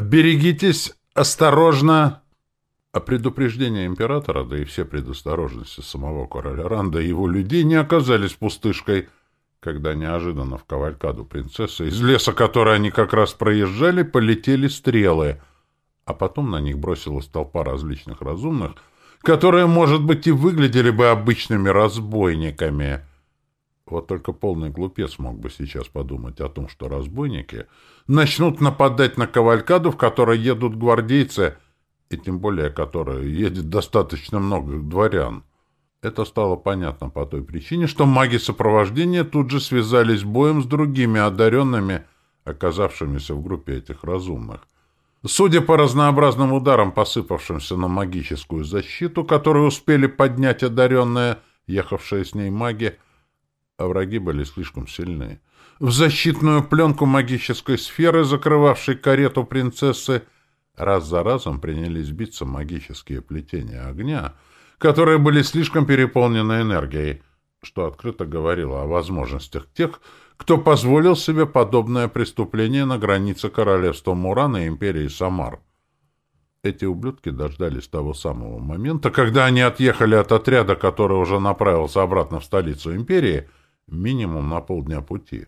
«Берегитесь! Осторожно!» А предупреждение императора, да и все предосторожности самого короля Ранда и его людей не оказались пустышкой, когда неожиданно в кавалькаду принцессы, из леса, который они как раз проезжали, полетели стрелы, а потом на них бросилась толпа различных разумных, которые, может быть, и выглядели бы обычными разбойниками. Вот только полный глупец мог бы сейчас подумать о том, что разбойники начнут нападать на кавалькаду, в которой едут гвардейцы — и тем более которой едет достаточно много дворян. Это стало понятно по той причине, что маги сопровождения тут же связались боем с другими одаренными, оказавшимися в группе этих разумных. Судя по разнообразным ударам, посыпавшимся на магическую защиту, которую успели поднять одаренные, ехавшие с ней маги, а враги были слишком сильны. В защитную пленку магической сферы, закрывавшей карету принцессы, Раз за разом принялись биться магические плетения огня, которые были слишком переполнены энергией, что открыто говорило о возможностях тех, кто позволил себе подобное преступление на границе королевства Мурана и империи Самар. Эти ублюдки дождались того самого момента, когда они отъехали от отряда, который уже направился обратно в столицу империи, минимум на полдня пути.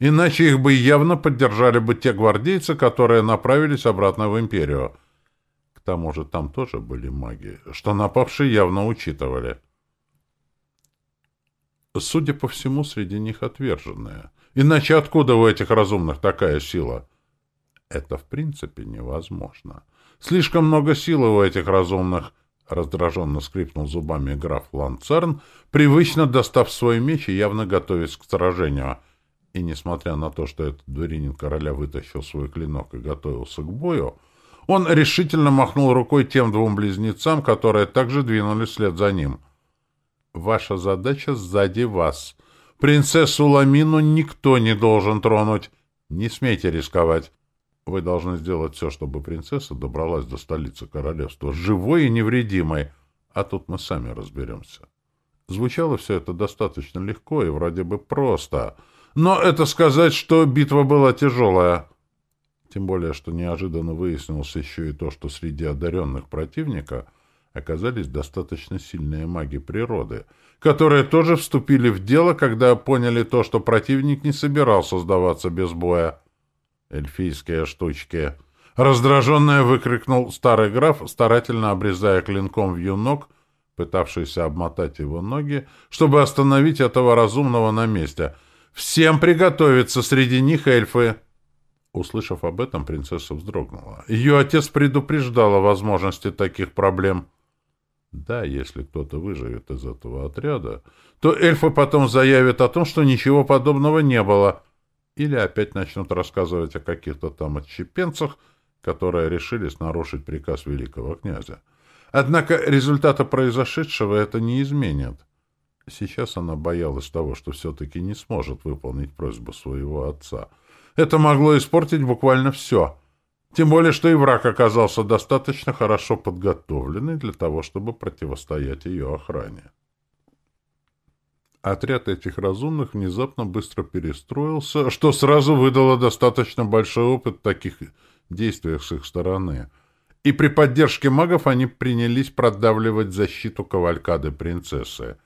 Иначе их бы явно поддержали бы те гвардейцы, которые направились обратно в империю. К тому же там тоже были маги, что напавшие явно учитывали. Судя по всему, среди них отверженные. Иначе откуда у этих разумных такая сила? Это в принципе невозможно. Слишком много силы у этих разумных, раздраженно скрипнул зубами граф Ланцерн, привычно достав свой меч и явно готовясь к сражению — и несмотря на то, что этот дворянин короля вытащил свой клинок и готовился к бою, он решительно махнул рукой тем двум близнецам, которые также двинулись вслед за ним. «Ваша задача сзади вас. Принцессу Ламину никто не должен тронуть. Не смейте рисковать. Вы должны сделать все, чтобы принцесса добралась до столицы королевства, живой и невредимой, а тут мы сами разберемся». Звучало все это достаточно легко и вроде бы просто — но это сказать, что битва была тяжелая. Тем более, что неожиданно выяснилось еще и то, что среди одаренных противника оказались достаточно сильные маги природы, которые тоже вступили в дело, когда поняли то, что противник не собирался сдаваться без боя. «Эльфийские штучки!» Раздраженно выкрикнул старый граф, старательно обрезая клинком в юнок, пытавшийся обмотать его ноги, чтобы остановить этого разумного на месте — Всем приготовиться, среди них эльфы. Услышав об этом, принцесса вздрогнула. Ее отец предупреждал о возможности таких проблем. Да, если кто-то выживет из этого отряда, то эльфы потом заявят о том, что ничего подобного не было. Или опять начнут рассказывать о каких-то там отщепенцах, которые решились нарушить приказ великого князя. Однако результата произошедшего это не изменит. Сейчас она боялась того, что все-таки не сможет выполнить просьбу своего отца. Это могло испортить буквально все. Тем более, что и враг оказался достаточно хорошо подготовленный для того, чтобы противостоять ее охране. Отряд этих разумных внезапно быстро перестроился, что сразу выдало достаточно большой опыт в таких действиях с их стороны. И при поддержке магов они принялись продавливать защиту кавалькады принцессы.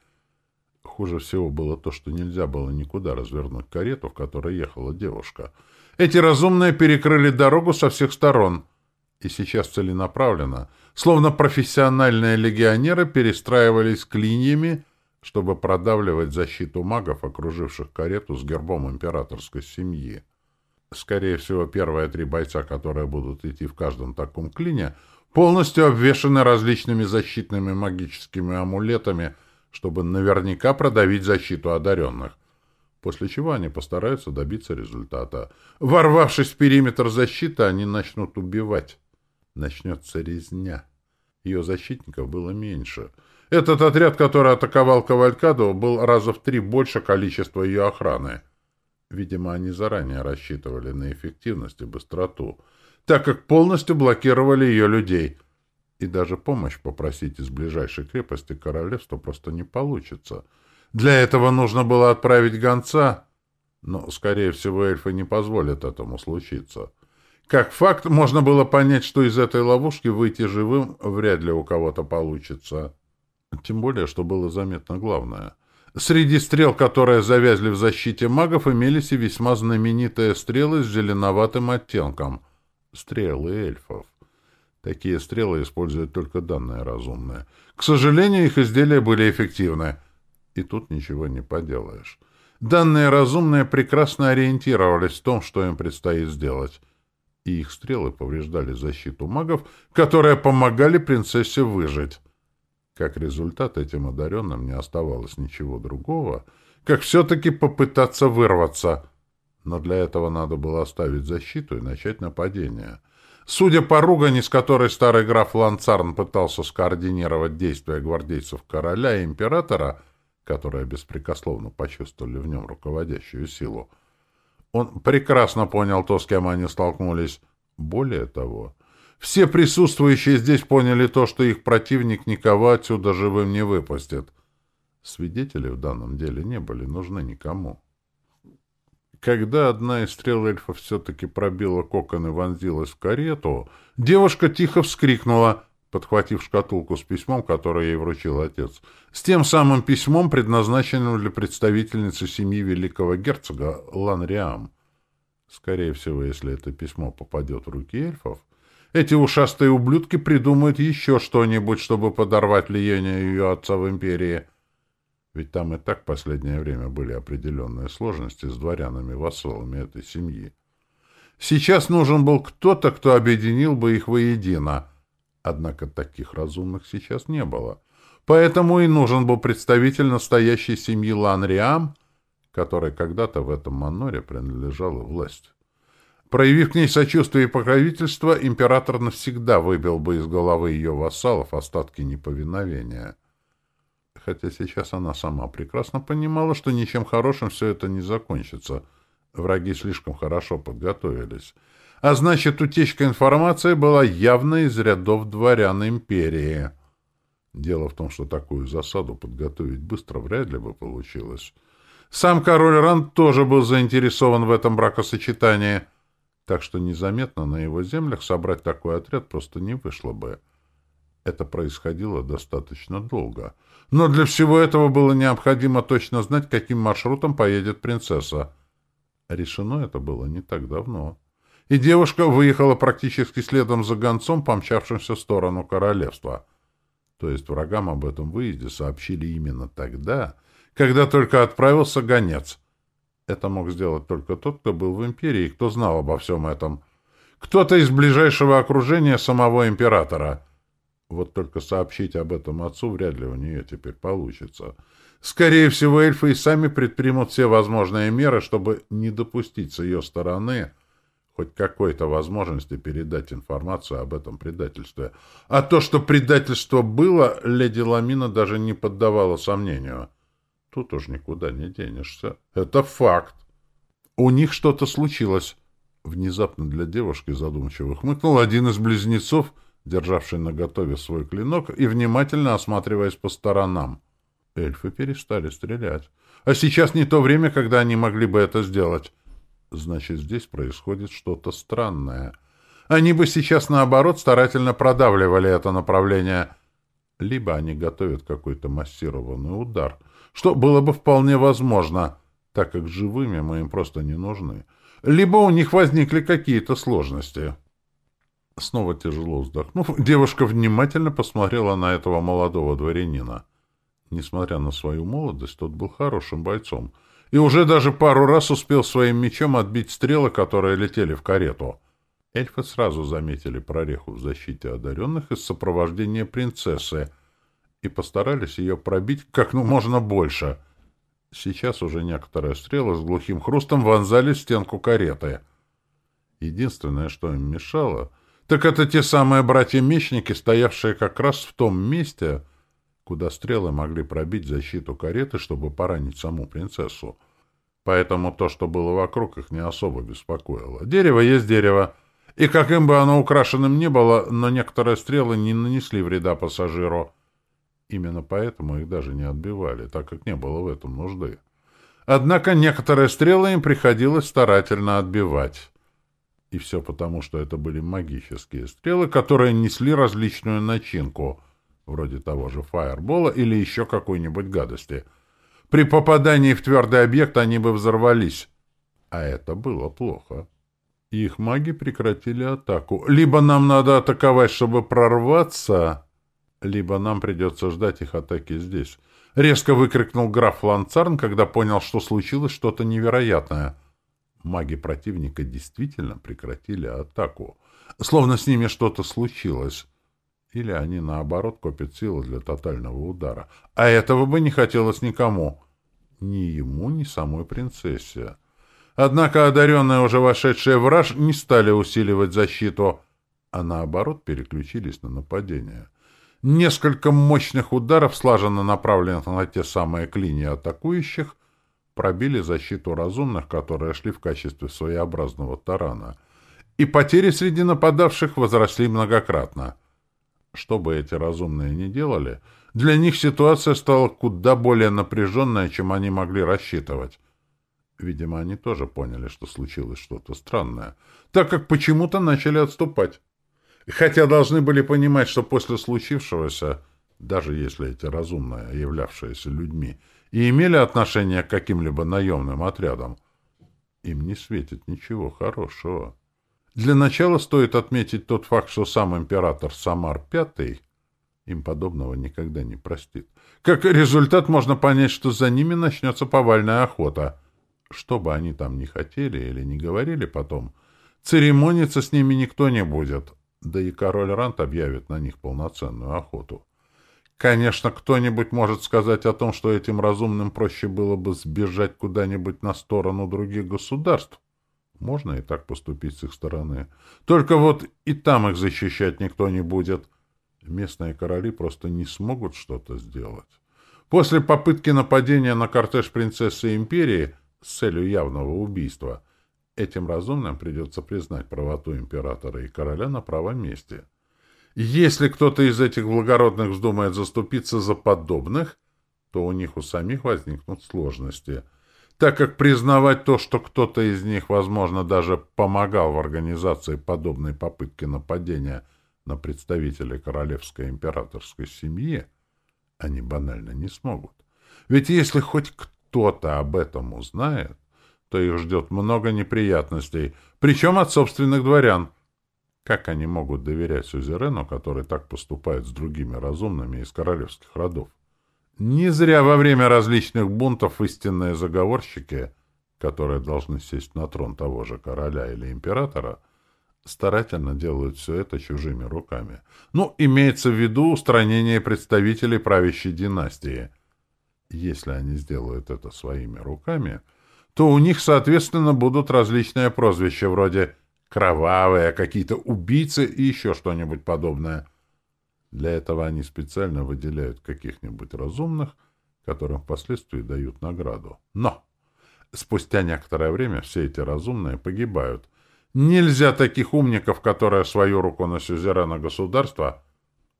Хуже всего было то, что нельзя было никуда развернуть карету, в которой ехала девушка. Эти разумные перекрыли дорогу со всех сторон. И сейчас целенаправленно, словно профессиональные легионеры, перестраивались клиньями, чтобы продавливать защиту магов, окруживших карету с гербом императорской семьи. Скорее всего, первые три бойца, которые будут идти в каждом таком клине, полностью обвешаны различными защитными магическими амулетами — чтобы наверняка продавить защиту одаренных, после чего они постараются добиться результата. Ворвавшись в периметр защиты, они начнут убивать. Начнется резня. Ее защитников было меньше. Этот отряд, который атаковал Кавалькаду, был раза в три больше количества ее охраны. Видимо, они заранее рассчитывали на эффективность и быстроту, так как полностью блокировали ее людей — и даже помощь попросить из ближайшей крепости королевства просто не получится. Для этого нужно было отправить гонца, но, скорее всего, эльфы не позволят этому случиться. Как факт, можно было понять, что из этой ловушки выйти живым вряд ли у кого-то получится. Тем более, что было заметно главное. Среди стрел, которые завязли в защите магов, имелись и весьма знаменитые стрелы с зеленоватым оттенком. Стрелы эльфов. Такие стрелы используют только данные разумные. К сожалению, их изделия были эффективны. И тут ничего не поделаешь. Данные разумные прекрасно ориентировались в том, что им предстоит сделать. И их стрелы повреждали защиту магов, которые помогали принцессе выжить. Как результат, этим одаренным не оставалось ничего другого, как все-таки попытаться вырваться. Но для этого надо было оставить защиту и начать нападение. Судя по ругани, с которой старый граф Ланцарн пытался скоординировать действия гвардейцев короля и императора, которые беспрекословно почувствовали в нем руководящую силу, он прекрасно понял то, с кем они столкнулись. Более того, все присутствующие здесь поняли то, что их противник никого отсюда живым не выпустит. Свидетели в данном деле не были нужны никому. Когда одна из стрел эльфа все-таки пробила кокон и вонзилась в карету, девушка тихо вскрикнула, подхватив шкатулку с письмом, которое ей вручил отец. С тем самым письмом, предназначенным для представительницы семьи великого герцога Ланриам. Скорее всего, если это письмо попадет в руки эльфов, эти ушастые ублюдки придумают еще что-нибудь, чтобы подорвать влияние ее отца в империи. Ведь там и так в последнее время были определенные сложности с дворянами-вассалами этой семьи. Сейчас нужен был кто-то, кто объединил бы их воедино. Однако таких разумных сейчас не было. Поэтому и нужен был представитель настоящей семьи Ланриам, которой когда-то в этом маноре принадлежала власть. Проявив к ней сочувствие и покровительство, император навсегда выбил бы из головы ее вассалов остатки неповиновения. Хотя сейчас она сама прекрасно понимала, что ничем хорошим все это не закончится. Враги слишком хорошо подготовились. А значит, утечка информации была явно из рядов дворян империи. Дело в том, что такую засаду подготовить быстро вряд ли бы получилось. Сам король Ранд тоже был заинтересован в этом бракосочетании — так что незаметно на его землях собрать такой отряд просто не вышло бы. Это происходило достаточно долго. Но для всего этого было необходимо точно знать, каким маршрутом поедет принцесса. Решено это было не так давно. И девушка выехала практически следом за гонцом, помчавшимся в сторону королевства. То есть врагам об этом выезде сообщили именно тогда, когда только отправился гонец — это мог сделать только тот, кто был в империи кто знал обо всем этом. Кто-то из ближайшего окружения самого императора. Вот только сообщить об этом отцу вряд ли у нее теперь получится. Скорее всего, эльфы и сами предпримут все возможные меры, чтобы не допустить с ее стороны хоть какой-то возможности передать информацию об этом предательстве. А то, что предательство было, леди Ламина даже не поддавала сомнению. Тут уж никуда не денешься. Это факт. У них что-то случилось. Внезапно для девушки задумчиво хмыкнул один из близнецов, державший наготове свой клинок и внимательно осматриваясь по сторонам. Эльфы перестали стрелять. А сейчас не то время, когда они могли бы это сделать. Значит, здесь происходит что-то странное. Они бы сейчас, наоборот, старательно продавливали это направление. Либо они готовят какой-то массированный удар — что было бы вполне возможно, так как живыми мы им просто не нужны. Либо у них возникли какие-то сложности. Снова тяжело вздохнув, девушка внимательно посмотрела на этого молодого дворянина. Несмотря на свою молодость, тот был хорошим бойцом и уже даже пару раз успел своим мечом отбить стрелы, которые летели в карету. Эльфы сразу заметили прореху в защите одаренных из сопровождения принцессы, и постарались ее пробить как ну можно больше. Сейчас уже некоторые стрелы с глухим хрустом вонзали в стенку кареты. Единственное, что им мешало, так это те самые братья-мечники, стоявшие как раз в том месте, куда стрелы могли пробить защиту кареты, чтобы поранить саму принцессу. Поэтому то, что было вокруг, их не особо беспокоило. Дерево есть дерево, и каким бы оно украшенным ни было, но некоторые стрелы не нанесли вреда пассажиру — Именно поэтому их даже не отбивали, так как не было в этом нужды. Однако некоторые стрелы им приходилось старательно отбивать. И все потому, что это были магические стрелы, которые несли различную начинку, вроде того же фаербола или еще какой-нибудь гадости. При попадании в твердый объект они бы взорвались. А это было плохо. Их маги прекратили атаку. Либо нам надо атаковать, чтобы прорваться, либо нам придется ждать их атаки здесь. Резко выкрикнул граф Ланцарн, когда понял, что случилось что-то невероятное. Маги противника действительно прекратили атаку. Словно с ними что-то случилось. Или они, наоборот, копят силы для тотального удара. А этого бы не хотелось никому. Ни ему, ни самой принцессе. Однако одаренные, уже вошедшие в не стали усиливать защиту, а наоборот переключились на нападение. Несколько мощных ударов, слаженно направленных на те самые клинии атакующих, пробили защиту разумных, которые шли в качестве своеобразного тарана. И потери среди нападавших возросли многократно. Что бы эти разумные ни делали, для них ситуация стала куда более напряженная, чем они могли рассчитывать. Видимо, они тоже поняли, что случилось что-то странное, так как почему-то начали отступать. Хотя должны были понимать, что после случившегося, даже если эти разумные, являвшиеся людьми, и имели отношение к каким-либо наемным отрядам, им не светит ничего хорошего. Для начала стоит отметить тот факт, что сам император Самар V им подобного никогда не простит. Как результат можно понять, что за ними начнется повальная охота. Что бы они там ни хотели или не говорили потом, церемониться с ними никто не будет, да и король Рант объявит на них полноценную охоту. Конечно, кто-нибудь может сказать о том, что этим разумным проще было бы сбежать куда-нибудь на сторону других государств. Можно и так поступить с их стороны. Только вот и там их защищать никто не будет. Местные короли просто не смогут что-то сделать. После попытки нападения на кортеж принцессы империи с целью явного убийства — Этим разумным придется признать правоту императора и короля на правом месте. Если кто-то из этих благородных вздумает заступиться за подобных, то у них у самих возникнут сложности, так как признавать то, что кто-то из них, возможно, даже помогал в организации подобной попытки нападения на представителей королевской императорской семьи, они банально не смогут. Ведь если хоть кто-то об этом узнает, то их ждет много неприятностей, причем от собственных дворян. Как они могут доверять Сюзерену, который так поступает с другими разумными из королевских родов? Не зря во время различных бунтов истинные заговорщики, которые должны сесть на трон того же короля или императора, старательно делают все это чужими руками. Ну, имеется в виду устранение представителей правящей династии. Если они сделают это своими руками — то у них, соответственно, будут различные прозвища вроде «кровавые», какие-то «убийцы» и еще что-нибудь подобное. Для этого они специально выделяют каких-нибудь разумных, которым впоследствии дают награду. Но спустя некоторое время все эти разумные погибают. Нельзя таких умников, которые свою руку на сюзерена государства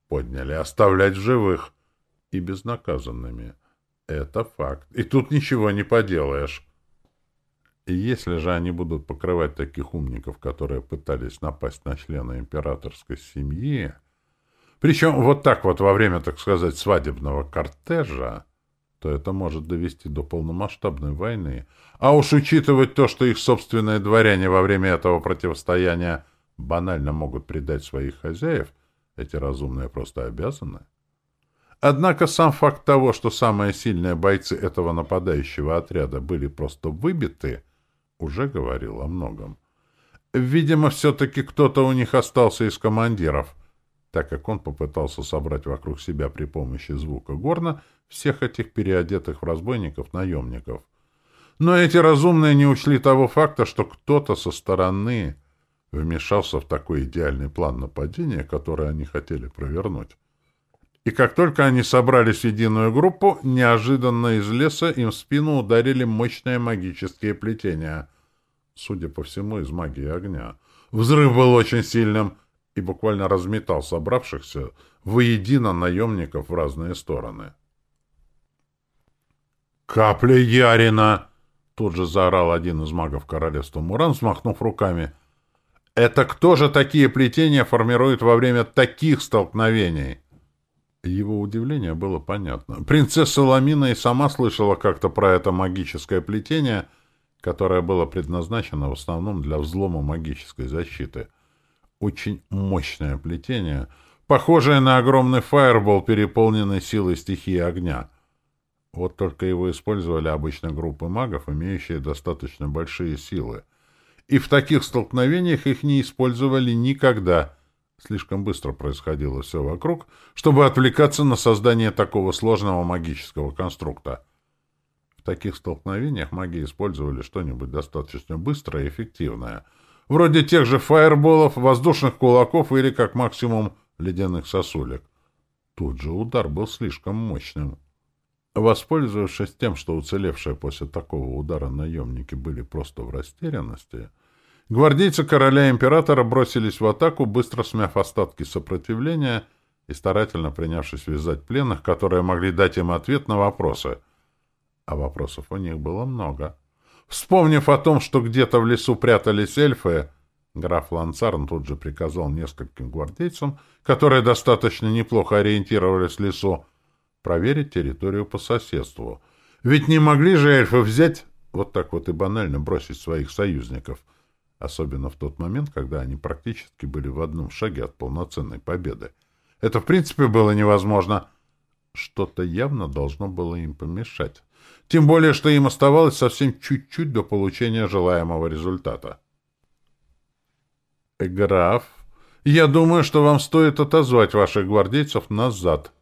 подняли, оставлять живых и безнаказанными. Это факт. И тут ничего не поделаешь. Если же они будут покрывать таких умников, которые пытались напасть на члена императорской семьи, причем вот так вот во время, так сказать, свадебного кортежа, то это может довести до полномасштабной войны. А уж учитывать то, что их собственные дворяне во время этого противостояния банально могут предать своих хозяев, эти разумные просто обязаны. Однако сам факт того, что самые сильные бойцы этого нападающего отряда были просто выбиты, уже говорил о многом. Видимо, все-таки кто-то у них остался из командиров, так как он попытался собрать вокруг себя при помощи звука горна всех этих переодетых в разбойников наемников. Но эти разумные не учли того факта, что кто-то со стороны вмешался в такой идеальный план нападения, который они хотели провернуть. И как только они собрались в единую группу, неожиданно из леса им в спину ударили мощные магические плетения. Судя по всему, из магии огня. Взрыв был очень сильным и буквально разметал собравшихся воедино наемников в разные стороны. «Капля Ярина!» Тут же заорал один из магов королевства Муран, взмахнув руками. Это кто же такие плетения формирует во время таких столкновений? Его удивление было понятно. Принцесса Ламина и сама слышала как-то про это магическое плетение, которое было предназначено в основном для взлома магической защиты. Очень мощное плетение, похожее на огромный фаербол, переполненный силой стихии огня. Вот только его использовали обычно группы магов, имеющие достаточно большие силы. И в таких столкновениях их не использовали никогда — Слишком быстро происходило все вокруг, чтобы отвлекаться на создание такого сложного магического конструкта. В таких столкновениях маги использовали что-нибудь достаточно быстрое и эффективное, вроде тех же фаерболов, воздушных кулаков или, как максимум, ледяных сосулек. Тут же удар был слишком мощным. Воспользовавшись тем, что уцелевшие после такого удара наемники были просто в растерянности, Гвардейцы короля-императора бросились в атаку, быстро смяв остатки сопротивления и старательно принявшись вязать пленных, которые могли дать им ответ на вопросы. А вопросов у них было много. Вспомнив о том, что где-то в лесу прятались эльфы, граф Ланцарн тут же приказал нескольким гвардейцам, которые достаточно неплохо ориентировались в лесу, проверить территорию по соседству. Ведь не могли же эльфы взять, вот так вот и банально бросить своих союзников — особенно в тот момент, когда они практически были в одном шаге от полноценной победы. Это в принципе было невозможно. Что-то явно должно было им помешать. Тем более, что им оставалось совсем чуть-чуть до получения желаемого результата. «Граф, я думаю, что вам стоит отозвать ваших гвардейцев назад».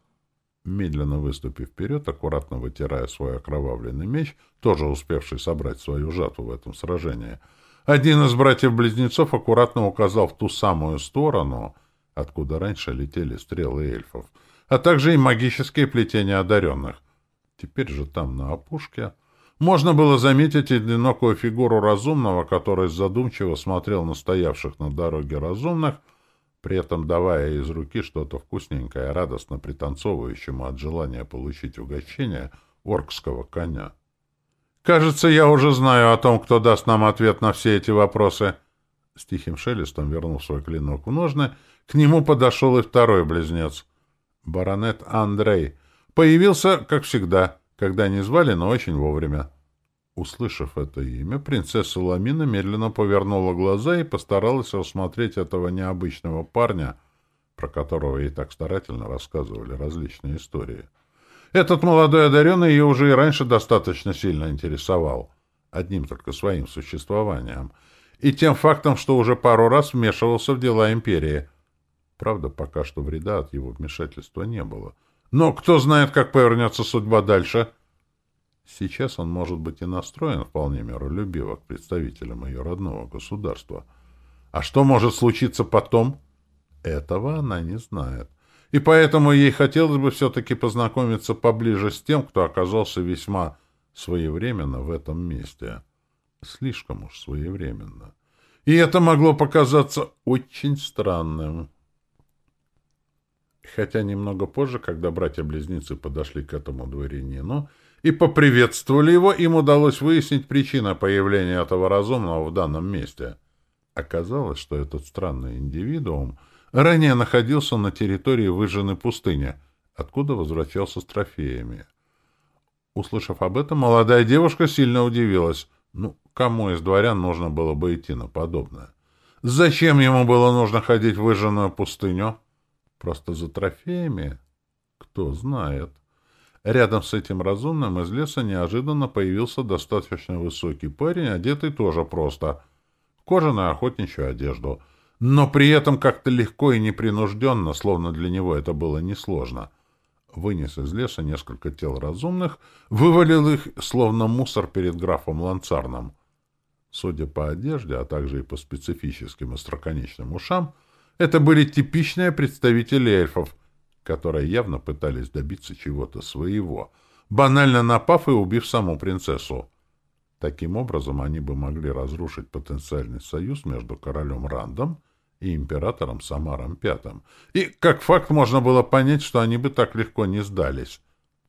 Медленно выступив вперед, аккуратно вытирая свой окровавленный меч, тоже успевший собрать свою жатву в этом сражении — один из братьев-близнецов аккуратно указал в ту самую сторону, откуда раньше летели стрелы эльфов, а также и магические плетения одаренных. Теперь же там, на опушке, можно было заметить одинокую фигуру разумного, который задумчиво смотрел на стоявших на дороге разумных, при этом давая из руки что-то вкусненькое, радостно пританцовывающему от желания получить угощение оркского коня. Кажется, я уже знаю о том, кто даст нам ответ на все эти вопросы. С тихим шелестом вернул свой клинок в ножны. К нему подошел и второй близнец. Баронет Андрей. Появился, как всегда, когда не звали, но очень вовремя. Услышав это имя, принцесса Ламина медленно повернула глаза и постаралась рассмотреть этого необычного парня, про которого ей так старательно рассказывали различные истории. — этот молодой одаренный ее уже и раньше достаточно сильно интересовал. Одним только своим существованием. И тем фактом, что уже пару раз вмешивался в дела империи. Правда, пока что вреда от его вмешательства не было. Но кто знает, как повернется судьба дальше. Сейчас он может быть и настроен вполне миролюбиво к представителям ее родного государства. А что может случиться потом? Этого она не знает и поэтому ей хотелось бы все-таки познакомиться поближе с тем, кто оказался весьма своевременно в этом месте. Слишком уж своевременно. И это могло показаться очень странным. Хотя немного позже, когда братья-близнецы подошли к этому дворянину и поприветствовали его, им удалось выяснить причину появления этого разумного в данном месте. Оказалось, что этот странный индивидуум — ранее находился на территории выжженной пустыни, откуда возвращался с трофеями. Услышав об этом, молодая девушка сильно удивилась. Ну, кому из дворян нужно было бы идти на подобное? Зачем ему было нужно ходить в выжженную пустыню? Просто за трофеями? Кто знает. Рядом с этим разумным из леса неожиданно появился достаточно высокий парень, одетый тоже просто. Кожаную охотничью одежду — но при этом как-то легко и непринужденно, словно для него это было несложно. Вынес из леса несколько тел разумных, вывалил их, словно мусор перед графом Ланцарном. Судя по одежде, а также и по специфическим остроконечным ушам, это были типичные представители эльфов, которые явно пытались добиться чего-то своего, банально напав и убив саму принцессу. Таким образом, они бы могли разрушить потенциальный союз между королем Рандом и императором Самаром V. И, как факт, можно было понять, что они бы так легко не сдались.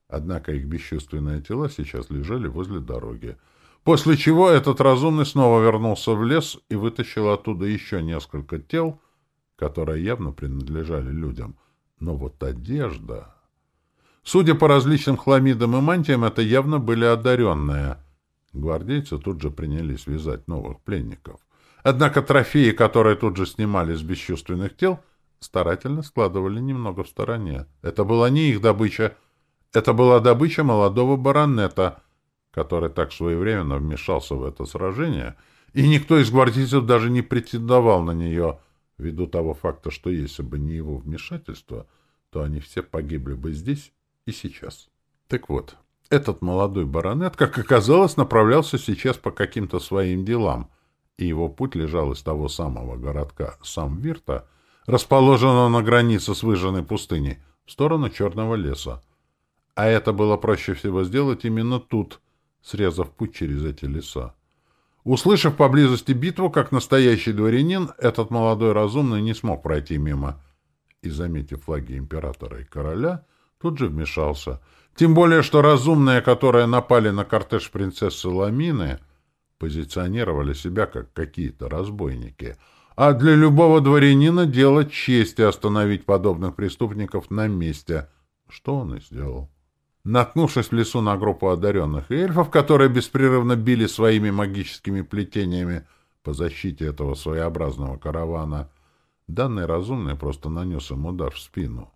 Однако их бесчувственные тела сейчас лежали возле дороги. после чего этот разумный снова вернулся в лес и вытащил оттуда еще несколько тел, которые явно принадлежали людям. Но вот одежда... Судя по различным хламидам и мантиям, это явно были одаренные. Гвардейцы тут же принялись вязать новых пленников. Однако трофеи, которые тут же снимали с бесчувственных тел, старательно складывали немного в стороне. Это была не их добыча. Это была добыча молодого баронета, который так своевременно вмешался в это сражение, и никто из гвардейцев даже не претендовал на нее, ввиду того факта, что если бы не его вмешательство, то они все погибли бы здесь и сейчас. Так вот, этот молодой баронет, как оказалось, направлялся сейчас по каким-то своим делам — и его путь лежал из того самого городка Самвирта, расположенного на границе с выжженной пустыней, в сторону Черного леса. А это было проще всего сделать именно тут, срезав путь через эти леса. Услышав поблизости битву, как настоящий дворянин, этот молодой разумный не смог пройти мимо. И, заметив флаги императора и короля, тут же вмешался. Тем более, что разумные, которые напали на кортеж принцессы Ламины, позиционировали себя как какие-то разбойники. А для любого дворянина дело чести остановить подобных преступников на месте, что он и сделал. Наткнувшись в лесу на группу одаренных эльфов, которые беспрерывно били своими магическими плетениями по защите этого своеобразного каравана, данный разумный просто нанес им удар в спину.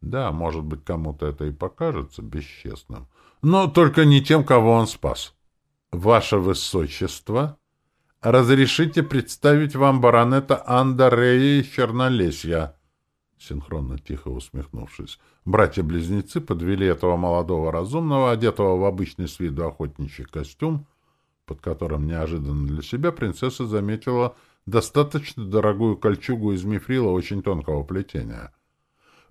Да, может быть, кому-то это и покажется бесчестным, но только не тем, кого он спас. «Ваше Высочество, разрешите представить вам баронета Андорея из Чернолесья?» Синхронно тихо усмехнувшись, братья-близнецы подвели этого молодого разумного, одетого в обычный с виду охотничий костюм, под которым неожиданно для себя принцесса заметила достаточно дорогую кольчугу из мифрила очень тонкого плетения.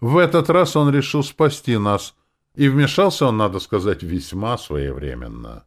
В этот раз он решил спасти нас, и вмешался он, надо сказать, весьма своевременно.